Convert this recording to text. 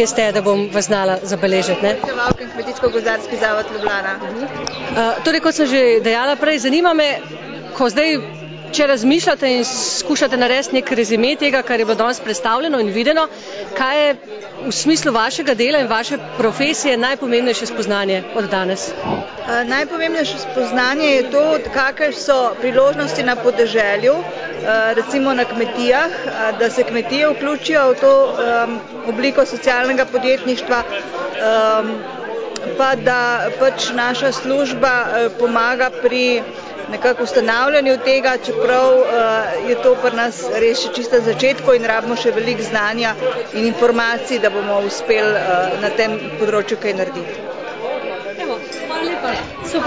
kje ste, da bom vas znala zabeležiti. Ne? Svetovalka Kmetijsko-gozdarski zavod Ljubljana. Uh, torej, kot sem že dejala prej, zanima me, ko zdaj, če razmišljate in skušate narediti nek rezime tega, kar je bilo danes predstavljeno in videno, kaj je v smislu vašega dela in vaše profesije najpomembnejše spoznanje od danes? Uh, najpomembnejše spoznanje je to, kakšne so priložnosti na podeželju, uh, recimo na kmetijah, da se kmetije vključijo v to obliko socialnega podjetništva. Pa da pač naša služba pomaga pri nekako ustanavljanju tega, čeprav je to pri nas res še čisto začetko in rabimo še veliko znanja in informacij, da bomo uspeli na tem področju kaj narediti. Super.